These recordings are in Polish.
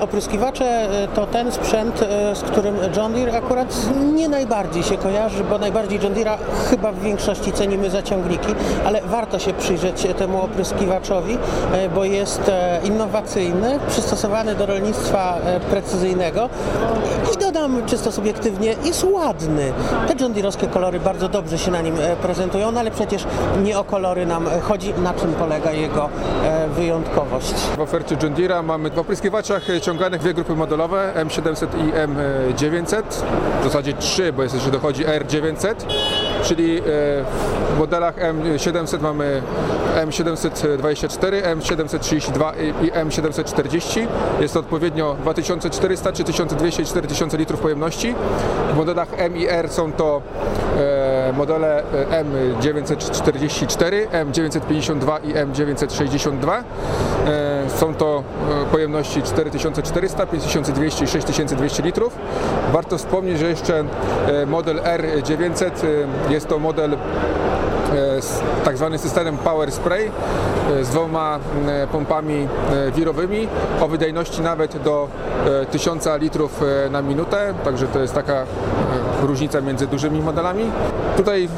Opryskiwacze e, to ten sprzęt, e, z którym John Deere akurat nie najbardziej się kojarzy, bo najbardziej John Deere'a chyba w większości cenimy za ciągniki, ale warto się przyjrzeć temu opryskiwaczowi, e, bo jest innowacyjny, przystosowany do rolnictwa precyzyjnego i dodam czysto subiektywnie, jest ładny. Te John Deere'owskie kolory bardzo dobrze się na nim prezentują, no ale przecież nie o kolory nam chodzi, na czym polega jego wyjątkowość. W ofercie John Deere'a mamy w opryskiwaczach ciąganych dwie grupy modelowe M700 i M900. W zasadzie trzy, bo jest jeszcze dochodzi R900, czyli e, w modelach M700 mamy M724, M732 i- i M740. Jest to odpowiednio 2400, 3200 i 4000 litrów pojemności. W modelach M i R są to e, modele e, M944, M952 i M962. E, Są to e, pojemności 4400, 5200 i 6200 litrów. Warto wspomnieć, że jeszcze e, model R900 e, jest to model e, z tak zwanym systemem Power Spray e, z dwoma e, pompami e, wirowymi o wydajności nawet do e, 1000 litrów e, na minutę, także to jest taka e, różnica między dużymi modelami. Tutaj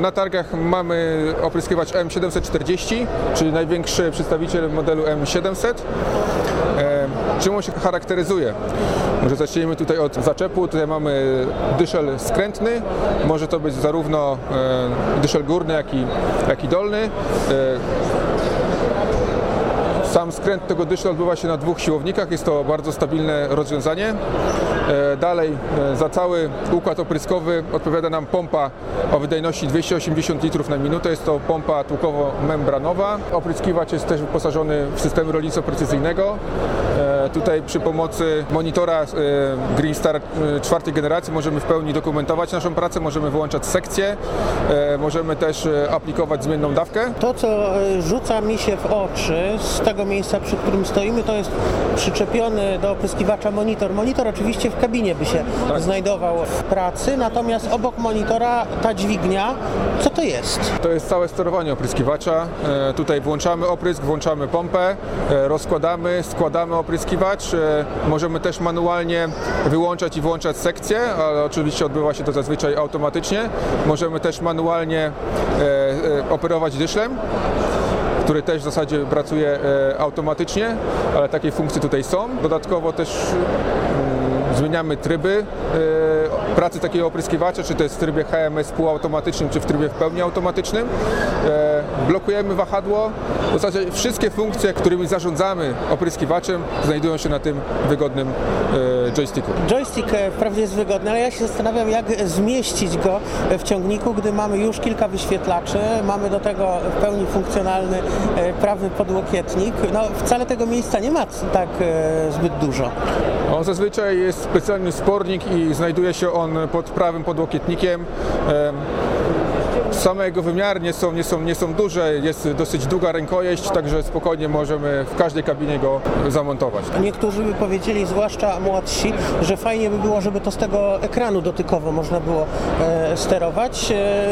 na targach mamy opryskiwacz M740, czyli największy przedstawiciel modelu M700. E, Czym on się charakteryzuje? Może zacznijmy tutaj od zaczepu. Tutaj mamy dyszel skrętny. Może to być zarówno e, dyszel górny, jak i, jak i dolny. Sam skręt tego dyszu odbywa się na dwóch siłownikach, jest to bardzo stabilne rozwiązanie. E, Dalej e, za cały układ opryskowy odpowiada nam pompa o wydajności 280 litrów na minutę. Jest to pompa tłukowo-membranowa. Opryskiwacz jest też wyposażony w system rolnictwa precyzyjnego. E, Tutaj przy pomocy monitora Green Star czwartej generacji możemy w pełni dokumentować naszą pracę, możemy wyłączać sekcje, możemy też aplikować zmienną dawkę. To, co rzuca mi się w oczy z tego miejsca, przy którym stoimy, to jest przyczepiony do opryskiwacza monitor. Monitor oczywiście w kabinie by się znajdował w pracy, natomiast obok monitora ta dźwignia, co to jest? To jest całe sterowanie opryskiwacza. E, Tutaj włączamy oprysk, włączamy pompę, e, rozkładamy, składamy opryskiwacz. E, Możemy też manualnie wyłączać i włączać sekcje, ale oczywiście odbywa się to zazwyczaj automatycznie. Możemy też manualnie e, e, operować dyszlem który też w zasadzie pracuje e, automatycznie, ale takie funkcje tutaj są. Dodatkowo też mm, zmieniamy tryby e, pracy takiego opryskiwacza, czy to jest w trybie HMS półautomatycznym, czy w trybie w pełni automatycznym. E, blokujemy wahadło. W zasadzie wszystkie funkcje, którymi zarządzamy opryskiwaczem, znajdują się na tym wygodnym e, joysticku. Joystick e, wprawdzie jest wygodny, ale ja się zastanawiam, jak zmieścić go w ciągniku, gdy mamy już kilka wyświetlaczy, mamy do tego w pełni funkcjonalny prawy podłokietnik. No, wcale tego miejsca nie ma tak zbyt dużo. On zazwyczaj jest specjalny spornik i znajduje się on pod prawym podłokietnikiem. Em, Same jego wymiary nie są, nie, są, nie są duże, jest dosyć długa rękojeść, także spokojnie możemy w każdej kabinie go zamontować. Niektórzy by powiedzieli, zwłaszcza młodsi, że fajnie by było, żeby to z tego ekranu dotykowo można było e, sterować, e,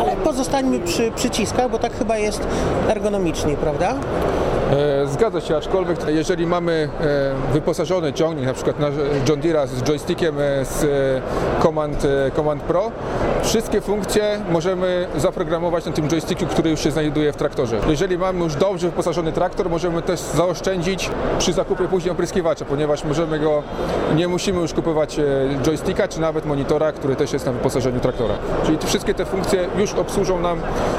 ale pozostańmy przy przyciskach, bo tak chyba jest ergonomiczniej, prawda? E, Zgadza się, aczkolwiek jeżeli mamy e, wyposażony ciągnik, na przykład John Deere z joystickiem e, z Command, Command Pro, wszystkie funkcje możemy zaprogramować na tym joysticku, który już się znajduje w traktorze. Jeżeli mamy już dobrze wyposażony traktor, możemy też zaoszczędzić przy zakupie później opryskiwacza, ponieważ możemy go, nie musimy już kupować joysticka czy nawet monitora, który też jest na wyposażeniu traktora. Czyli wszystkie te funkcje już obsłużą nam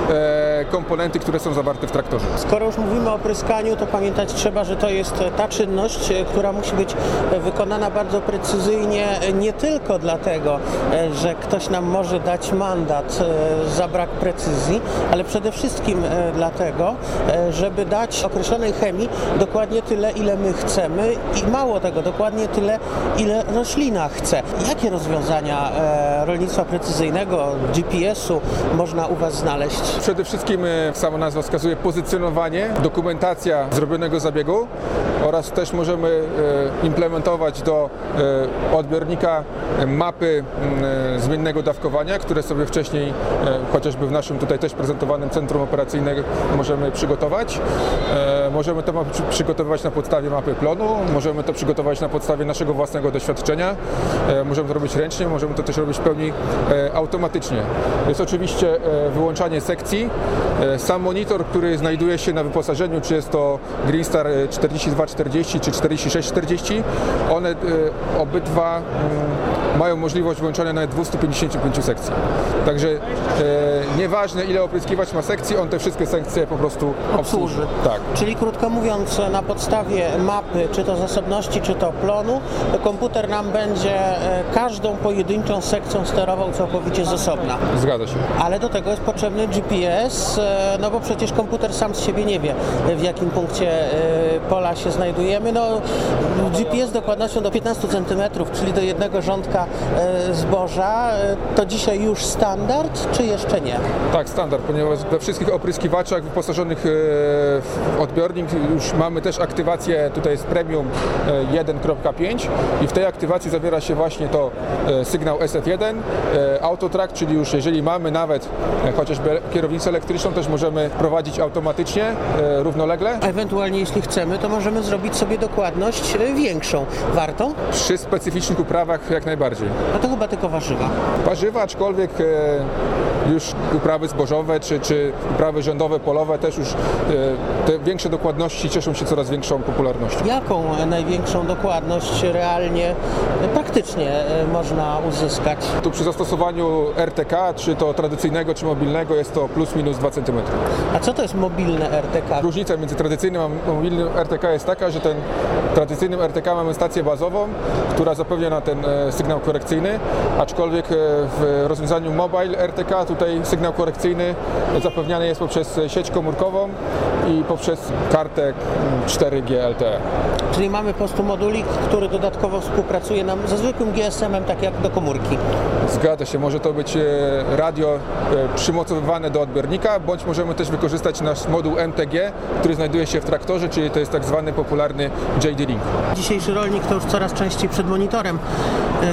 e, komponenty, które są zawarte w traktorze. Skoro już mówimy o pryskaniu, to pamiętać trzeba, że to jest ta czynność, e, która musi być e, wykonana bardzo precyzyjnie, e, nie tylko dlatego, e, że ktoś nam może dać mandat e, za brak precyzji, ale przede wszystkim e, dlatego, e, żeby dać określonej chemii dokładnie tyle, ile my chcemy i mało tego, dokładnie tyle, ile roślina chce. Jakie rozwiązania e, rolnictwa precyzyjnego, GPS-u można u Was znaleźć? Przede wszystkim e, sama nazwa wskazuje pozycjonowanie, dokumentacja zrobionego zabiegu. Oraz też możemy e, implementować do e, odbiornika mapy m, zmiennego dawkowania, które sobie wcześniej e, chociażby w naszym tutaj też prezentowanym centrum operacyjnym możemy przygotować. E, Możemy to przygotowywać na podstawie mapy plonu, możemy to przygotować na podstawie naszego własnego doświadczenia, e, możemy to robić ręcznie, możemy to też robić w pełni e, automatycznie. Jest oczywiście e, wyłączanie sekcji. E, Sam monitor, który znajduje się na wyposażeniu, czy jest to Greenstar e, 4240 czy 4640, one e, obydwa mm, mają możliwość wyłączania nawet 255 sekcji. Także e, nieważne ile opryskiwacz ma sekcji, on te wszystkie sekcje po prostu obsłuży. Tak. Czyli krótko mówiąc, na podstawie mapy, czy to zasobności, czy to plonu, komputer nam będzie e, każdą pojedynczą sekcją sterował całkowicie z osobna. Zgadza się. Ale do tego jest potrzebny GPS, e, no bo przecież komputer sam z siebie nie wie, w jakim punkcie pola się znajdujemy. No, GPS dokładnością do 15 cm, czyli do jednego rządka e, zboża, e, to dzisiaj już standard, czy jeszcze nie? Tak, standard, ponieważ we wszystkich opryskiwaczach wyposażonych e, w odbiornik już mamy też aktywację, tutaj jest Premium e, 1.5 i w tej aktywacji zawiera się właśnie to sygnał SF1, e, Autotrack, czyli już jeżeli mamy nawet chociażby kierownicę elektryczną, też możemy prowadzić automatycznie, równolegle. A ewentualnie, jeśli chcemy, to możemy zrobić sobie dokładność e, większą. Warto? Przy specyficznych uprawach jak najbardziej. No to chyba tylko warzywa. Warzywa, aczkolwiek e, już uprawy zbożowe czy, czy uprawy rządowe, polowe też już e, te większe dokładności cieszą się coraz większą popularnością. Jaką największą dokładność realnie, e, praktycznie e, można uzyskać? Tu przy zastosowaniu RTK, czy to tradycyjnego, czy mobilnego, jest to plus minus 2 cm. A co to jest mobilne RTK? Różnica między tradycyjnym a mobilnym RTK jest taka, że ten tradycyjnym RTK mamy stację bazową, która zapewnia na ten sygnał korekcyjny, aczkolwiek w rozwiązaniu mobile RTK tutaj sygnał korekcyjny zapewniany jest poprzez sieć komórkową i poprzez kartę mm, 4G LTE. Czyli mamy po prostu modulik, który dodatkowo współpracuje nam ze zwykłym GSM-em, tak jak do komórki. Zgadza się, może to być e, radio e, przymocowywane do odbiornika, bądź możemy też wykorzystać nasz moduł MTG, który znajduje się w traktorze, czyli to jest tak zwany popularny JD Link. Dzisiejszy rolnik to już coraz częściej przed monitorem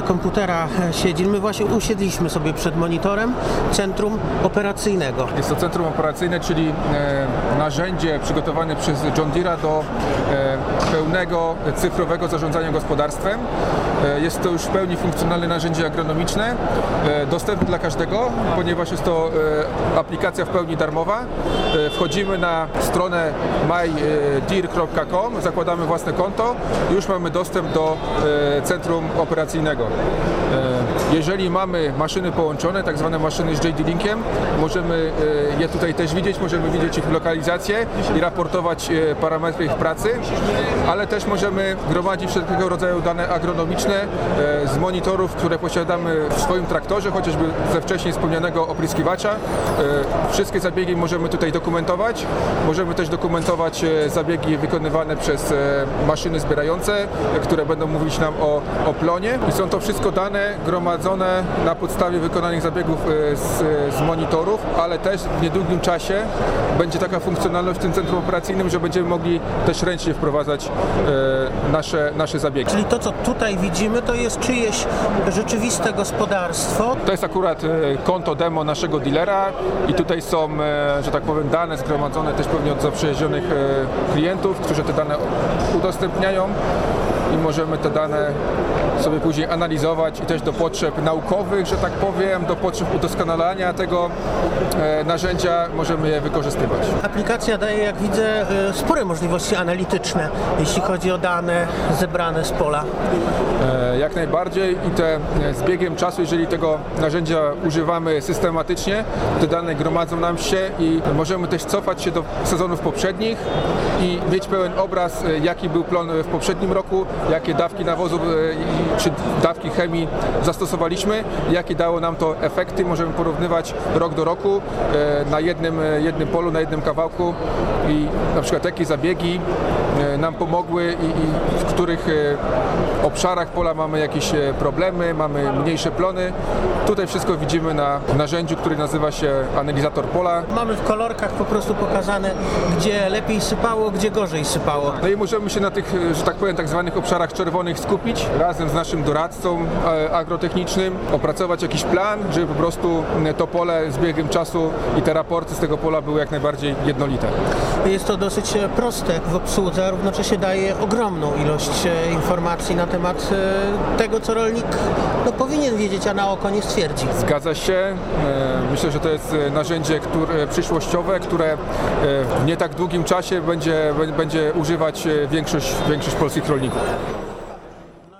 komputera e, siedzi. My właśnie usiedliśmy sobie przed monitorem centrum operacyjnego. Jest to centrum operacyjne, czyli e, narzędzie przygotowane przez John Deere'a do e, pełnego cyfrowego zarządzania gospodarstwem. E, jest to już w pełni funkcjonalne narzędzie agronomiczne, e, dostępne dla każdego, ponieważ jest to e, aplikacja w pełni darmowa. E, wchodzimy na stronę mydeer.com, zakładamy własne konto już mamy dostęp do e, centrum operacyjnego. E, Jeżeli mamy maszyny połączone, tak zwane maszyny z JD Linkiem, możemy e, je tutaj też widzieć, możemy widzieć ich lokalizację i raportować e, parametry ich pracy, ale też możemy gromadzić wszelkiego rodzaju dane agronomiczne z monitorów, które posiadamy w swoim traktorze, chociażby ze wcześniej wspomnianego opryskiwacza. Wszystkie zabiegi możemy tutaj dokumentować. Możemy też dokumentować zabiegi wykonywane przez maszyny zbierające, które będą mówić nam o, o plonie. I są to wszystko dane gromadzone na podstawie wykonanych zabiegów e, z, z monitorów, ale też w niedługim czasie będzie taka funkcjonalność w tym centrum operacyjnym, że będziemy mogli też ręcznie wprowadzać e, nasze, nasze zabiegi. Czyli to, co tutaj widzimy, to jest czyjeś rzeczywiste gospodarstwo. To jest akurat e, konto demo naszego dealera i tutaj są, e, że tak powiem, dane zgromadzone też pewnie od zaprzyjaźnionych e, klientów, którzy te dane udostępniają i możemy te dane sobie później analizować i też do potrzeb naukowych, że tak powiem, do potrzeb udoskonalania tego e, narzędzia możemy je wykorzystywać. Aplikacja daje, jak widzę, e, spore możliwości analityczne, jeśli chodzi o dane zebrane z pola. E, Jak najbardziej i te z biegiem czasu, jeżeli tego narzędzia używamy systematycznie, te dane gromadzą nam się i możemy też cofać się do sezonów poprzednich i mieć pełen obraz, jaki był plon w poprzednim roku jakie dawki nawozu e, czy dawki chemii zastosowaliśmy, jakie dało nam to efekty. Możemy porównywać rok do roku e, na jednym, e, jednym polu, na jednym kawałku i na przykład jakie zabiegi nam pomogły i, i w których obszarach pola mamy jakieś problemy, mamy mniejsze plony. Tutaj wszystko widzimy na narzędziu, który nazywa się analizator pola. Mamy w kolorkach po prostu pokazane, gdzie lepiej sypało, gdzie gorzej sypało. No i możemy się na tych, że tak powiem, tak zwanych obszarach czerwonych skupić razem z naszym doradcą e, agrotechnicznym, opracować jakiś plan, żeby po prostu to pole z biegiem czasu i te raporty z tego pola były jak najbardziej jednolite. Jest to dosyć e, proste w obsłudze, a równocześnie daje ogromną ilość e, informacji na temat tego, co rolnik no, powinien wiedzieć, a na oko nie stwierdzi. Zgadza się. Myślę, że to jest narzędzie które, przyszłościowe, które w nie tak długim czasie będzie, będzie używać większość, większość polskich rolników.